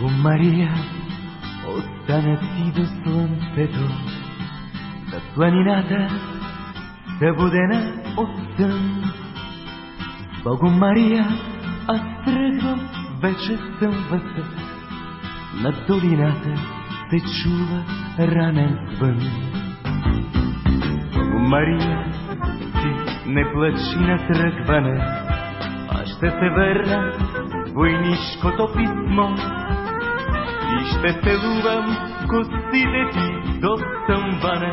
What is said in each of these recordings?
Богу Мария, остана ти до слънцето, за планината, събудена от сън. Богу Мария, аз тръгвам, вече съм вътре. Над долината се чува ранен звън. Богу Мария, ти не плачи на тръгване, аз ще се върна войнишкото писмо ще целувам косите ти до съмване,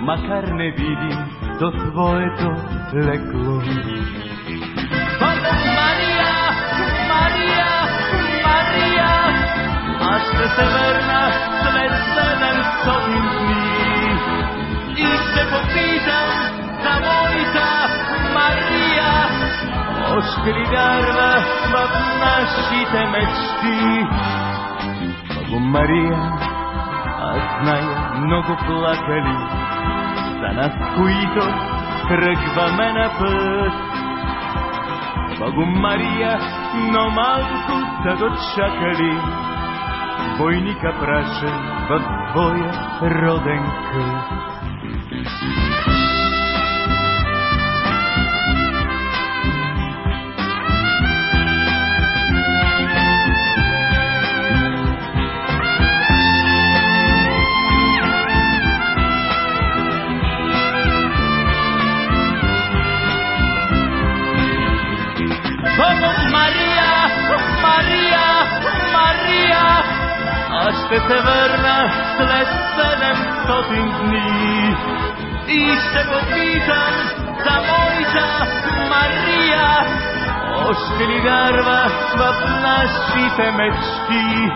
макар не видим до твоето лекло. Мария, Мария, Мария, аз ще се върна след седемстотин дни и ще попитам за моята Мария, още ли вярва в нашите мечти? Много Мария, аз зная много плакали за нас, които тръгваме на път. Много Мария, но малко са дочакали войника прашен в твоя роден кът. Ще се върна след седемстотин дни. И ще попитам за моята Мария, още ли вярва в нашите мечти?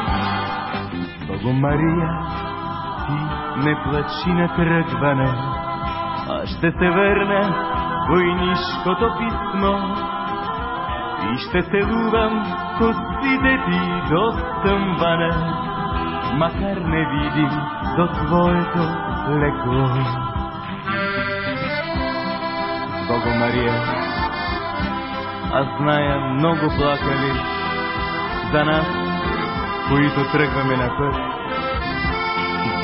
Богу Мария, ти не плачи на тръгване, аз ще се върна войнишкото писмо. И ще целувам косите ти до съмване, макар не видим до твоето лекло. Бого Мария, аз зная много плакали за нас, които тръгваме на път.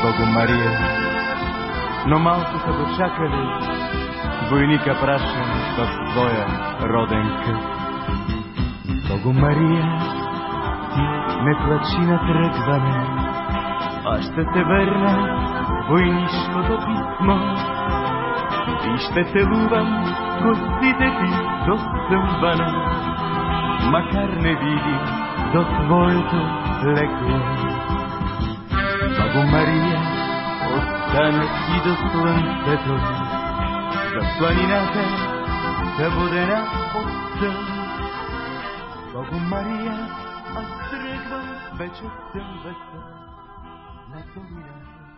Бого Мария, но малко са дочакали войника прашен в твоя роден кът. Богу Мария, ти не плачи на тръгване, аз ще се върна войнишкото писмо и ще целувам косите ти до съмване, макар не види до твоето лекло. Богу Мария, остана ти до слънцето, за планината, събудена от сън. Богу Мария, аз тръгвам, вече съм вътре на долината. Припомняли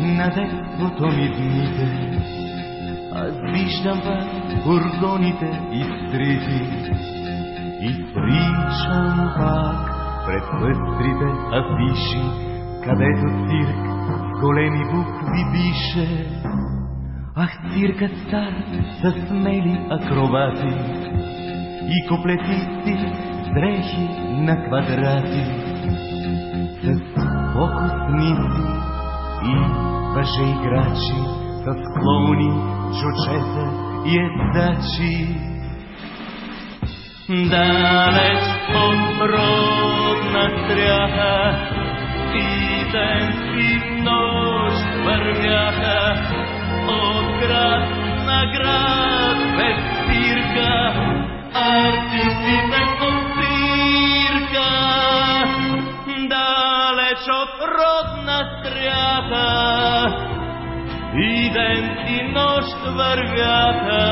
на детството ми дните, аз виждам пак фургоните изтрити и причам пак пред пъстрите афиши, където цирк с големи букви пише. Ах, циркът стар с смели акробати и куплетисти с дрехи на квадрати с фокусници и въже играчи, с клоуни, чучета и едачи. Далеч от родна стряха и ден и нощ вървяха от град на град без спирка, артистите от цирка далеч от родна стряха И ден и нощ вървяха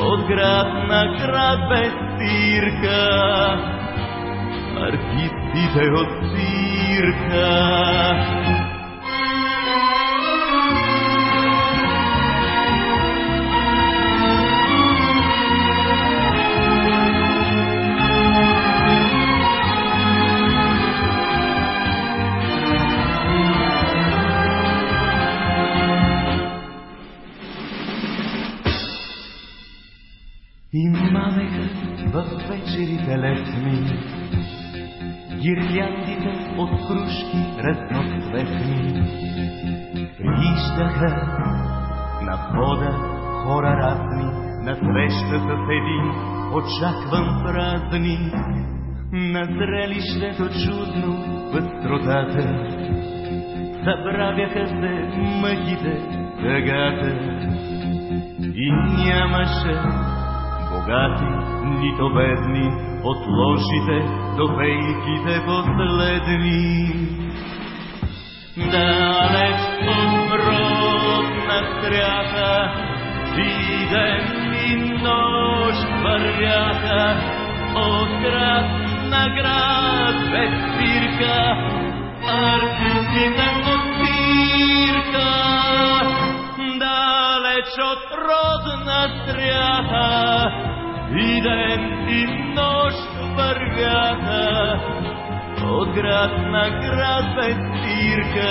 от град на град без спирка. Артистите от цирка. Летни гирляндите от кружки разноцветни. Виждаха на входа хора разни, на среща с един очакван празник. На зрелището чудно пъстротата, забравяха се мъките, тъгата и нямаше богати, нито бедни, от лошите до вейките последни. Далеч от родна стряха, и ден и нощ вървяха, от град на град без спирка, артистите от спирка. Далеч от родна стряха, и ден и нощ вървяха от град на град без цирка.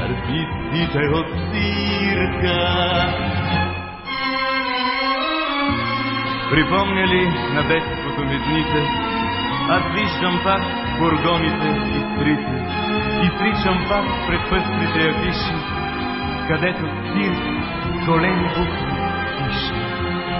Артистите от цирка. Припомня ли на детството ми дните, аз виждам пак фургоните и стрите и сричам пак пред пъстрите афиши, където цирк големи букви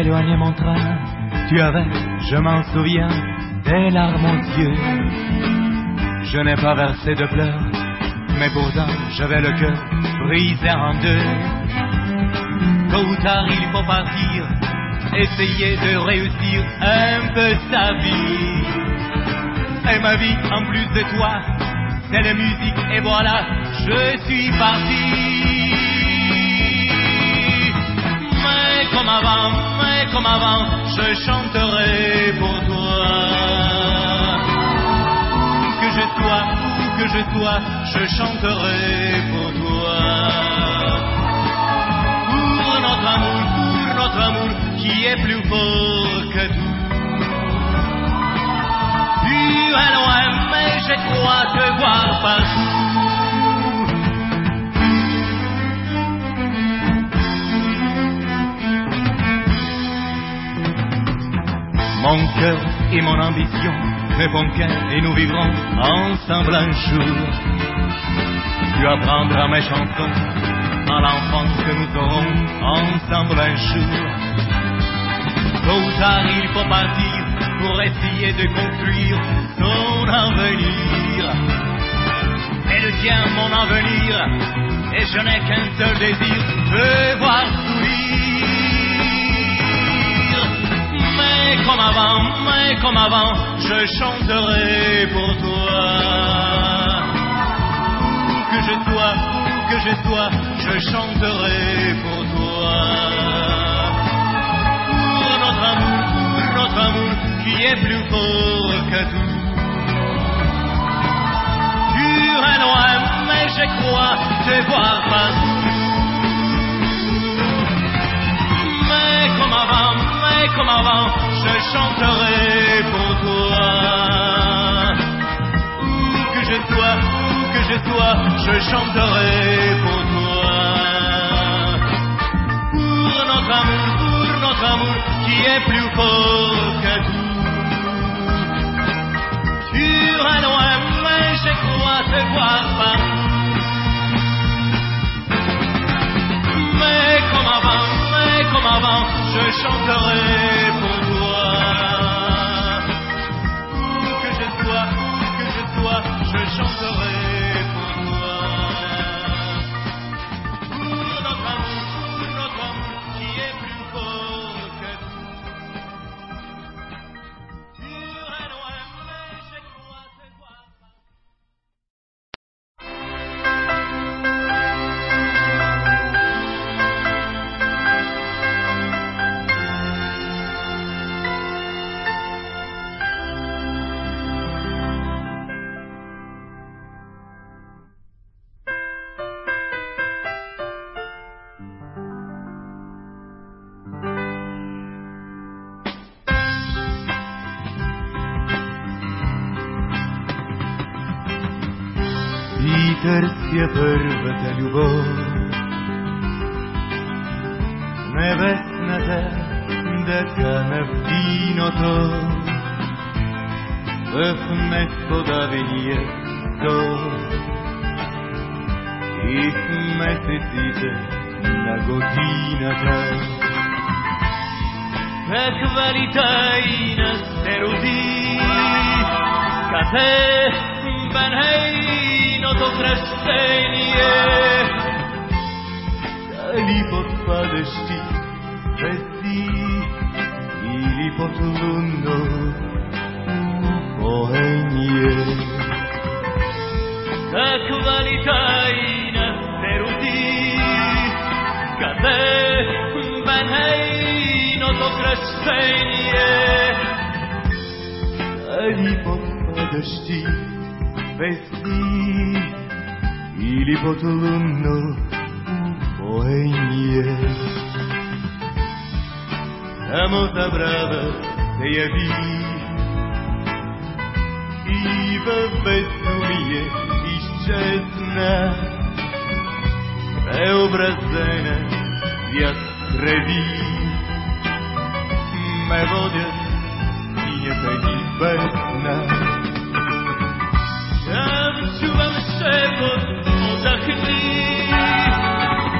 éloigné mon train, tu avais, je m'en souviens, des larmes aux yeux. Je n'ai pas versé de pleurs, mais pourtant j'avais le cœur brisé en deux. Tôt ou tard il faut partir, essayer de réussir un peu sa vie. Et ma vie en plus de toi, c'est la musique et voilà, je suis parti. Avant, mais comme avant, je chanterai pour toi. Que je où que je sois, je chanterai pour toi. Pour notre amour, pour notre amour, qui est plus fort que tout. Tu es loin, mais je crois te voir partout. Mon cœur et mon ambition ne font qu'un et nous vivrons ensemble un jour. Tu apprendras mes chansons à l'enfance que nous aurons ensemble un jour. Tôt ou tard il faut partir pour essayer de construire ton avenir. Et le tien, mon avenir, et je n'ai qu'un seul désir, mais comme avant, je chanterai pour toi. Que je sois, que je sois, je chanterai pour toi. Pour notre amour, pour notre amour, qui est plus fort que tout. Tu es loin, mais je crois te voir partout. Mais comme avant, mais comme avant, je chanterai pour toi. Où chanterai pour toi. Pour notre amour, pour notre amour qui est plus fort que tout. Tu es loin, mais je crois te voir partout. Mais comme avant, mais comme avant, je chanterai pour toi. Търся първата любов. Небесната дъка на виното в несподавения сон и в месеците на годината. Каква ли тайна се роди, къде бе нейното кръщение? Дали под падащи звезди или под лунно упоение. Каква ли тайна се роди, къде бе нейното кръщение? Дали под падащи звезди или под лунно упоение. Само забрава се яви и във безумие изчезна, преобразена свят креви. Ме водят синята ни бездна. Чувам шепот, отдъхни,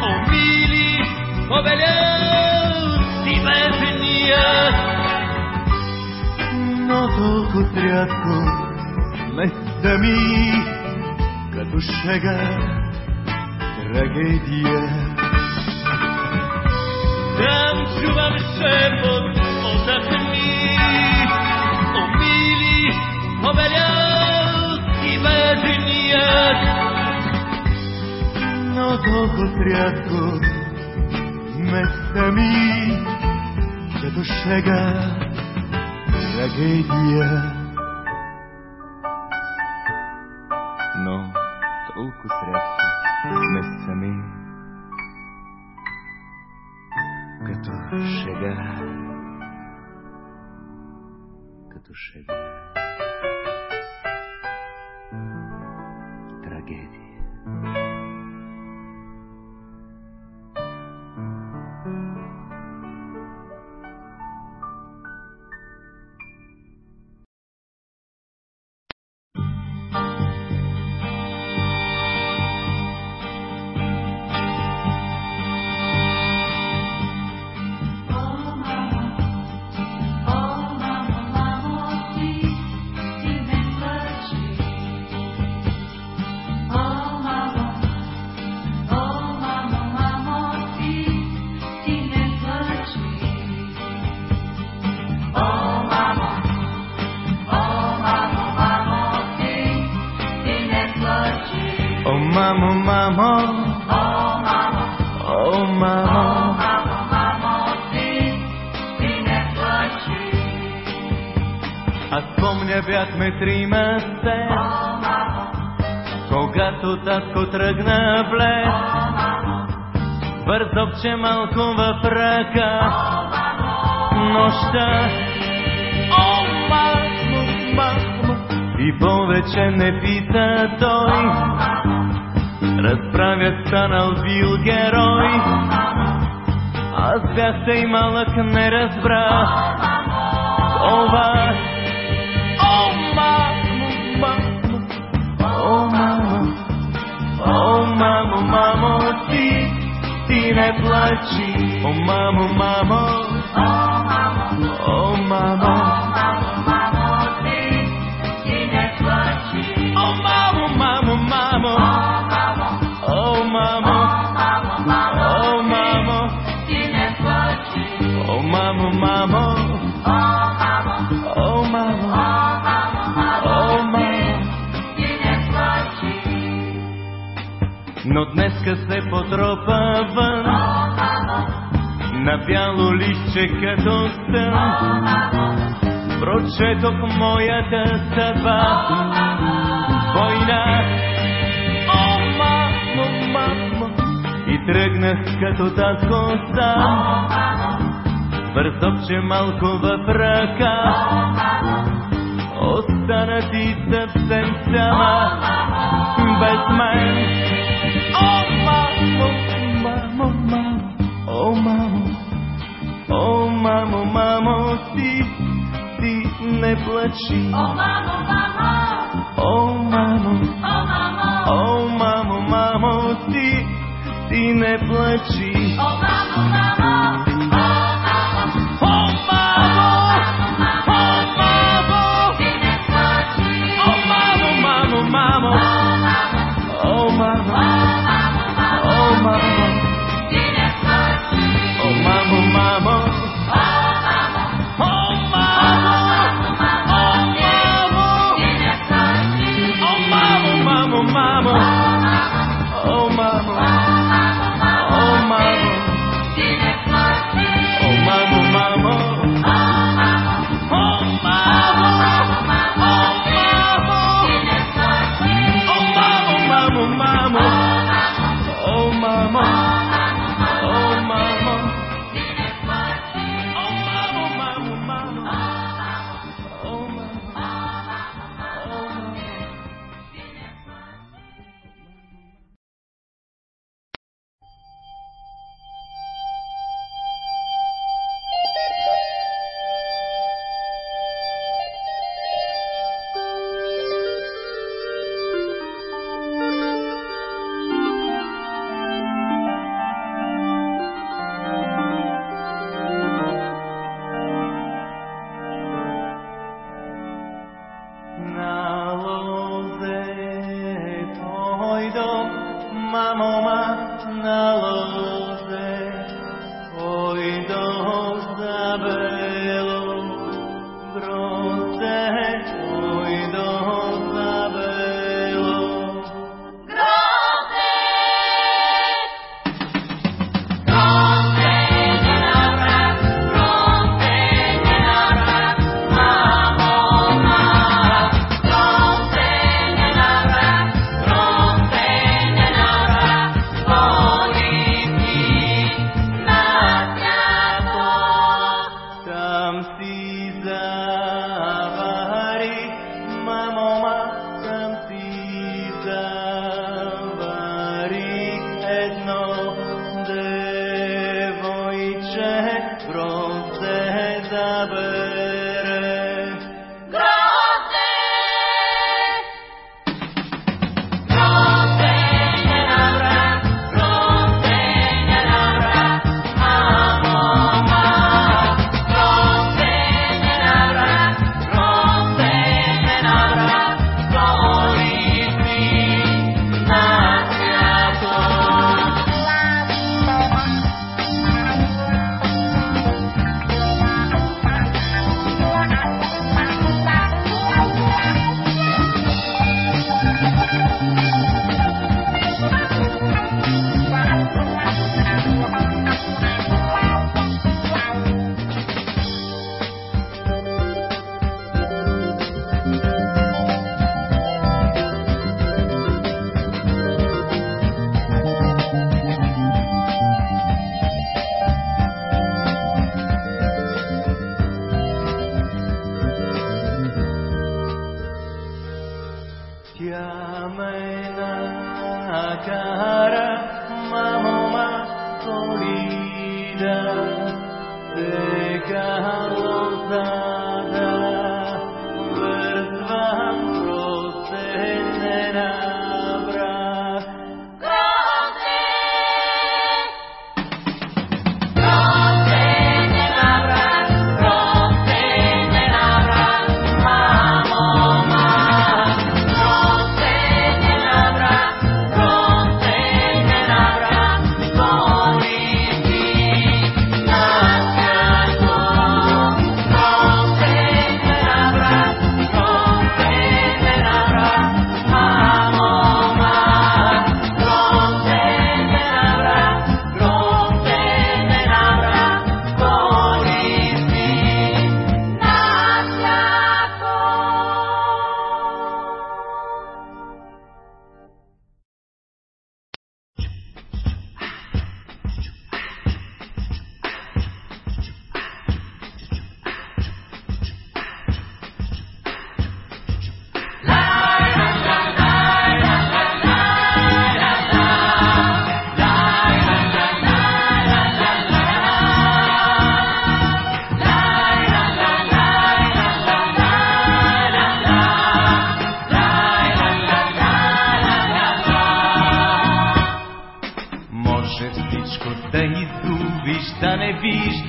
о мили, побелял си бездния. но толкова рядко вместо ми, като шега, трагедия. Там чувам шепот, отдъхни, бездния. Но толкова рядко вместо ми, като шега, трагедия. Но толкова рядко сме сами, като шега, като шега. Бяхме трима се, когато татко тръгна в лес, бързопче малко в ръка, нощта, о и повече не пита той. разправя станал бил герой. Аз бях тъй малък, не разбрах това. Мамо, мамо, ти, ти не плачи. О, мамо, мамо, о, мамо, о, бяло листче като стън. Прочетох моята съдба, война. О, мамо, мамо, и тръгнах като татко сам. Вързопче малко в ръка, остана ти съвсем сама, без мен. О, мамо, мамо, мамо, о, мамо, mamo, mamo, ti, ti ne plači. O mamo, mamo, o mamo, o mamo, o mamo, mamo, ti, ti ne plači. O mamo, mamo.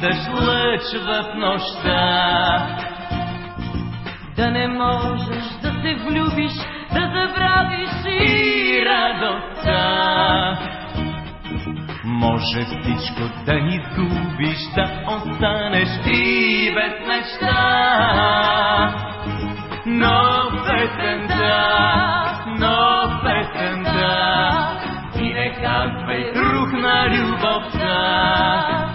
виждаш лъч в нощта. Да не можеш да се влюбиш, да забравиш и радостта. Може всичко да ни изгубиш, да останеш и без мечта. Но песента, но песента, ти не казвай, на любовта.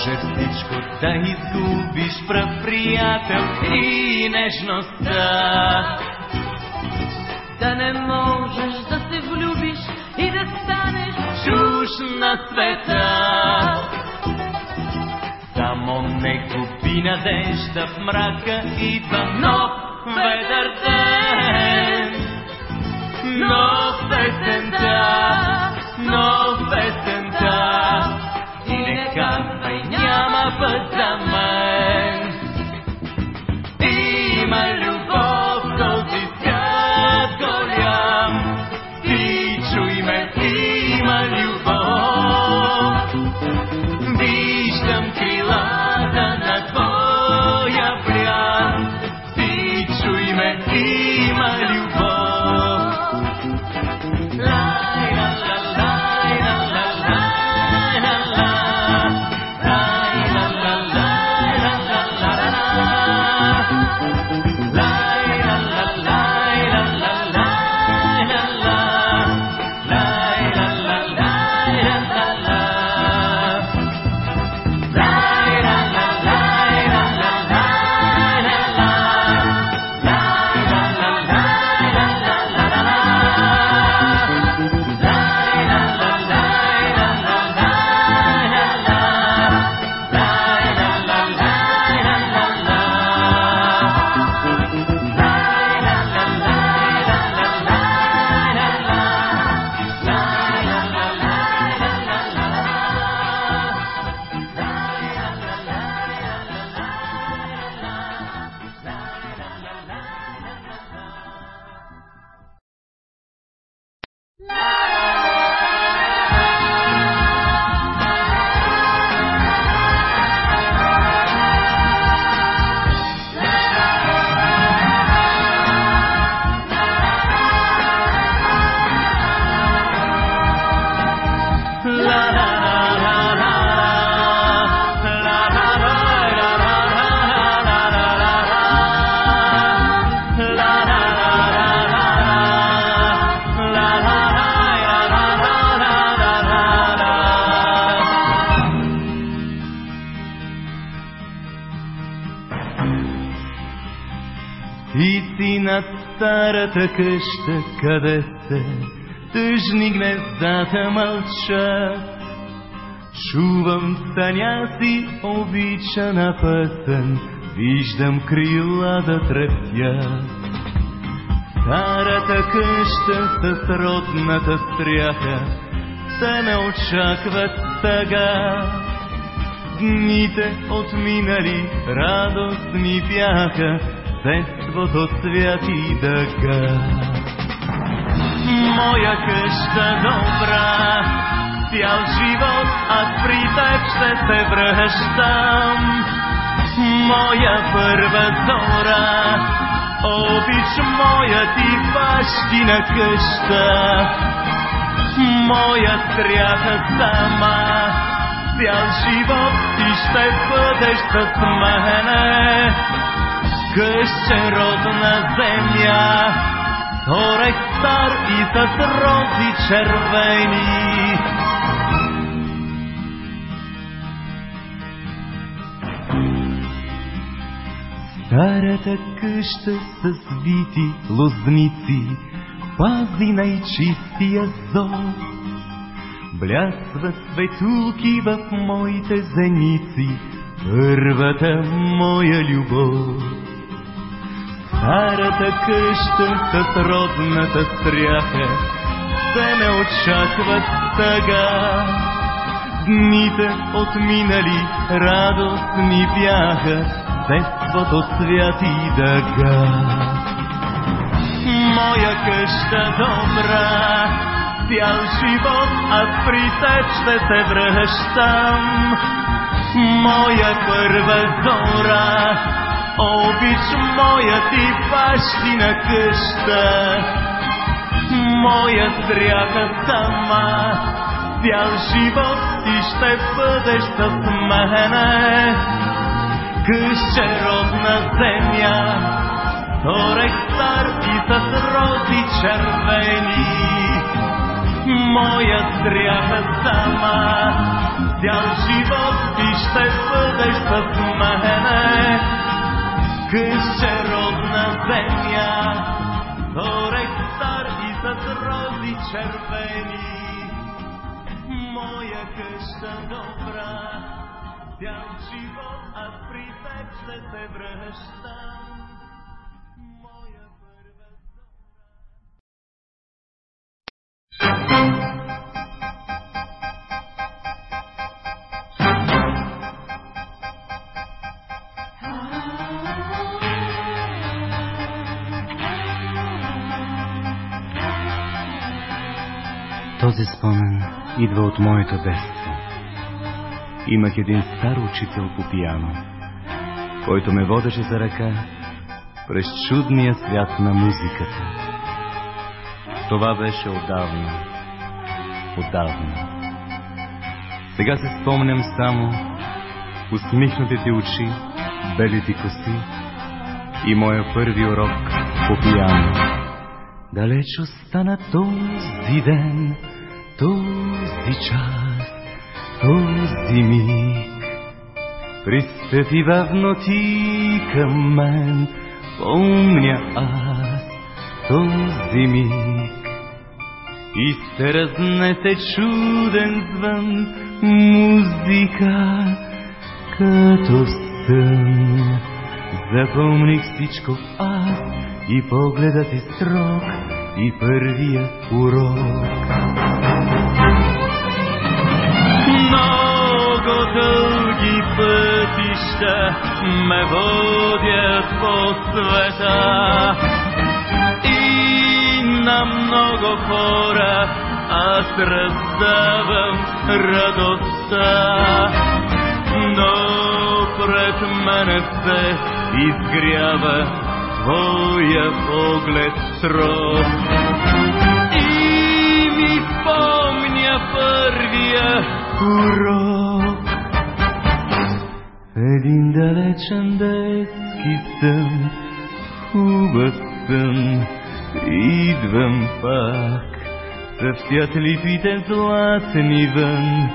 може всичко да изгубиш, прав приятел и нежността. Да не можеш да се влюбиш и да станеш чуш на света. Само не губи надежда в мрака и нов ведър ден. Нов есента, нов Zamzam старата къща, къде се тъжни гнездата мълчат. Чувам съня си обичана пътен, виждам крила да трептят. Старата къща с родната стряха, те ме очакват тъга. Дните отминали радостни бяха, детството цвят и дъга. Моя къща добра, цял живот аз при теб ще се връщам. Моя първа зора, обич моя ти бащина къща. Моя стряха сама, цял живот ти ще бъдеш с мене. Къще родна земя, орех стар и с рози червени. Старата къща с вити лозници пази най-чистия зор. Блясва светулки в моите зеници, първата моя любов. Старата къща с родната стряха, се ме очакват тъга. Дните отминали радостни бяха, детството и дъга. Моя къща добра, цял живот аз при теб ще се връщам. Моя първа зора, обич моя ти бащина къща. Моя стряха сама, цял живот ти ще бъдеш с мене. Къще родна земя, орех стар и с рози червени. Моя стряха сама, цял живот ти ще бъдеш с мене. Къще родна земя, орех стар и с рози червени. Моя къща добра, цял живот аз при теб ще се връщам. Този спомен идва от моето детство. Имах един стар учител по пияно, който ме водеше за ръка през чудния свят на музиката. Това беше отдавна, отдавна. Сега се спомням само усмихнатите очи, белите коси и моя първи урок по пияно. Далеч остана този ден, този час, този миг. Пристъпи бавно ти към мен, помня аз този миг. И се разнесе чуден звън, музика, като сън. Запомних всичко аз и погледът ти строг и първия урок. Пътища ме водят по света и на много хора аз раздавам радостта, но пред мене се изгрява твоя поглед строг. И ми спомня първия урок. Един далечен детски сън, хубав сън, идвам пак. Цъфтят липите златни вън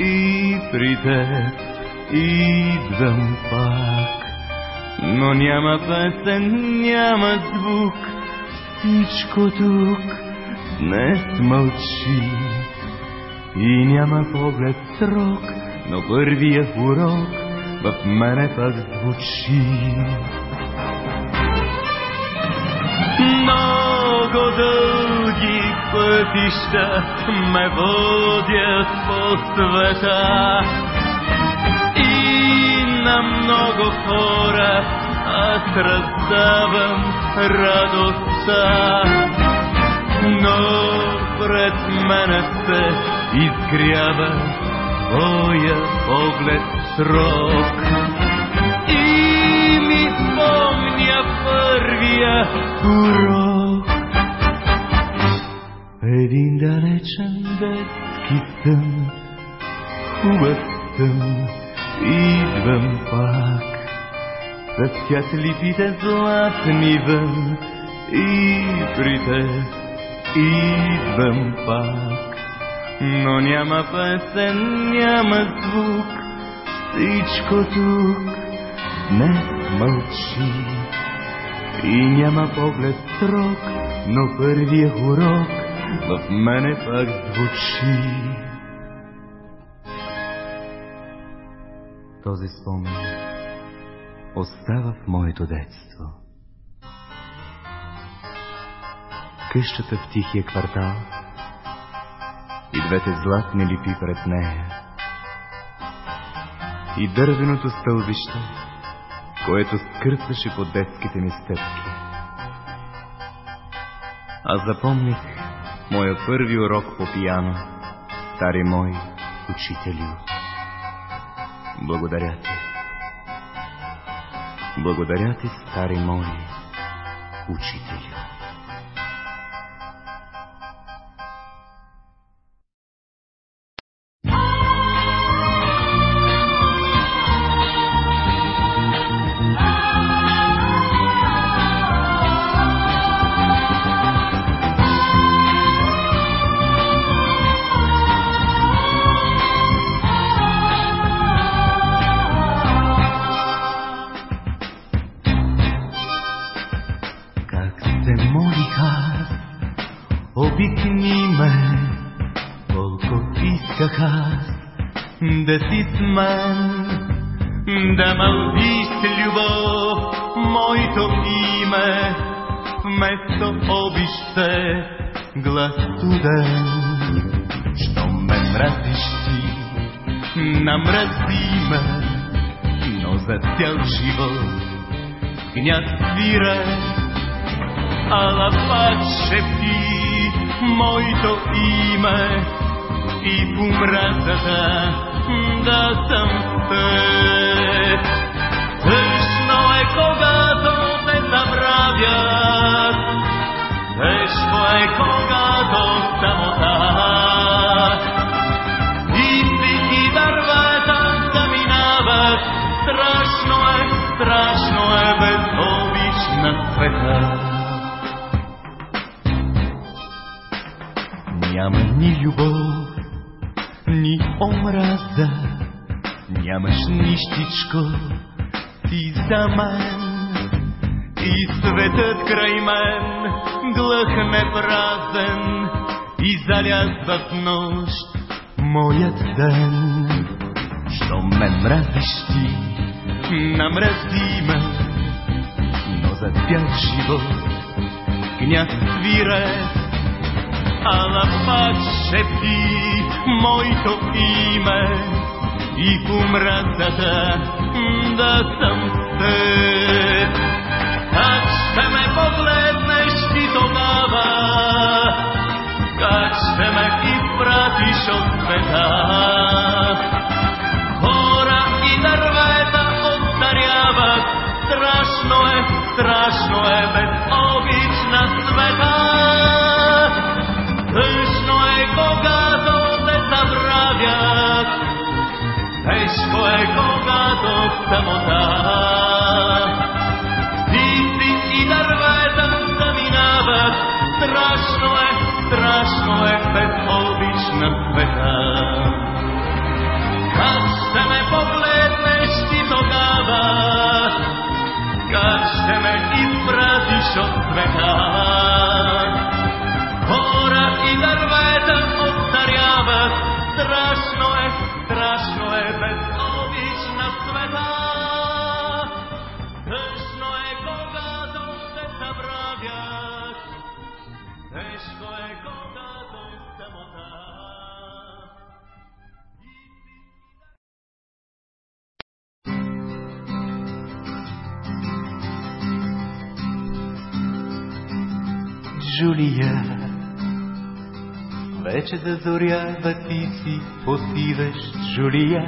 и при теб идвам пак. Но няма песен, няма звук, Всичко тук днес мълчи и няма поглед срок, но първия урок в мене пак звучи. Много дълги пътища ме водят по света. И на много хора аз раздавам радостта, но пред мене се изгрява твоя поглед срок. И ми спомня първия урок. Един далечен детски сън, хубав сън, идвам пак. С щастливите златни вън и при теб идвам пак. Но няма песен, няма звук, всичко тук днес мълчи. И няма поглед срок, но първия урок в мене пак звучи. Този спомен остава в моето детство. Къщата в тихия квартал и двете златни липи пред нея и дървеното стълбище, което скърцаше по детските ми стъпки. Аз запомних моя първи урок по пияно, стари мой учителю. Благодаря ти. Благодаря ти, стари мой учителю. И помразата да съм те. Тъжно е, когато те забравят, тежко е, когато самота. И всички дървета заминават, страшно е, страшно е без света. Няма ни любов, омраза, нямаш нищичко ти за мен. И светът край мен глъхне празен и залязва в нощ моят ден. Що ме мразиш ти, намрази ме, но за цял живот гняв свире ала пак шепти моето име и помразата да съм те. Как ще ме погледнеш ти тогава, как ще ме изпратиш от света. Хора и дървета остаряват, страшно е, страшно е без тежко е, когато самота. Птици и дървета заминават, страшно е, страшно е без обич на света. Как ще ме погледнеш ти тогава, как ще ме изпратиш от света? Джулия, вече да зорява ти си отиваш, Джулия.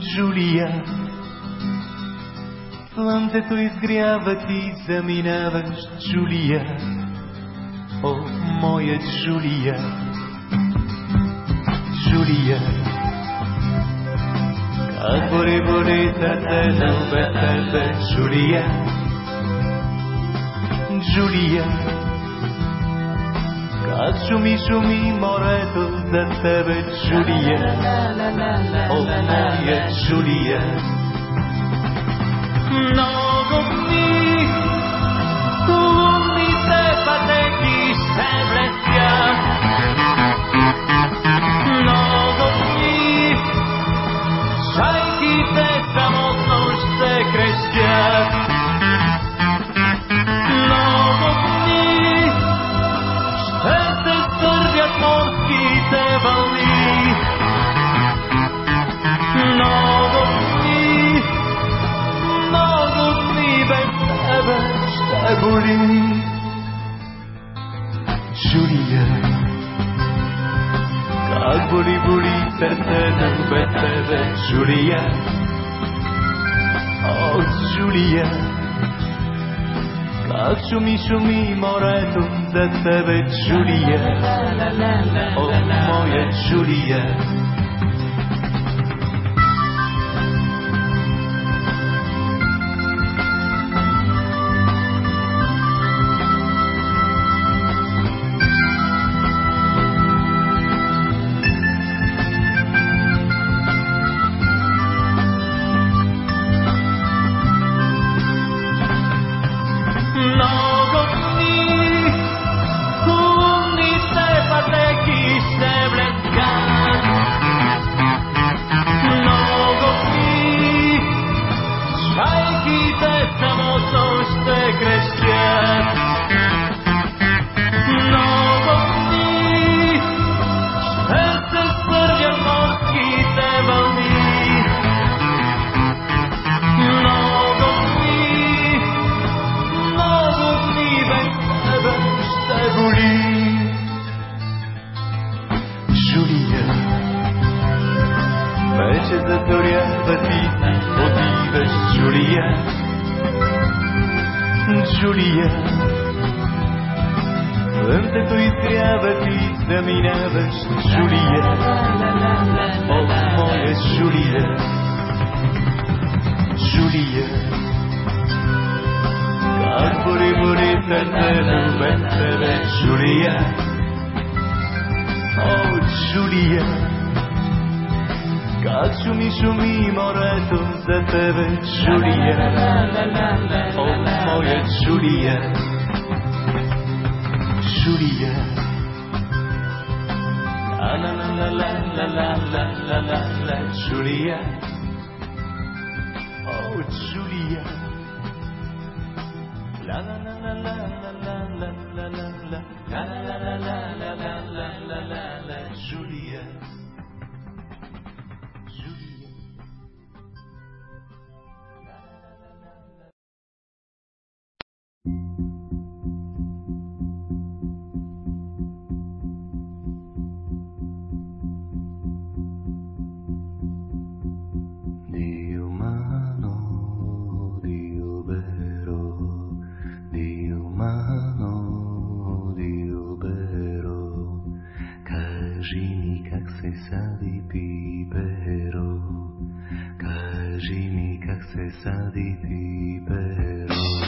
Джулия, слънцето изгрява ти заминаваш, Джулия. О, моя Джулия, Джулия. Как бори бори сърцето без тебе, Джулия. Джулия, как шуми, шуми морето за тебе, Джулия. О, моя Джулия. Много дни лунните пътеки ще блестят. buri buri zertzenen bete de Julia. Oh Julia. Kak txumi txumi moretu zertzebe Julia. Oh moje Julia. Сърцето без тебе, Джулия. О, Джулия, как шуми, шуми морето за тебе, Джулия. О, моя Джулия, Джулия. La la la la la la la la la la Джулия. О, Джулия. لا لا لا لا لا se ti pero kaži mi kak se sadi pipero.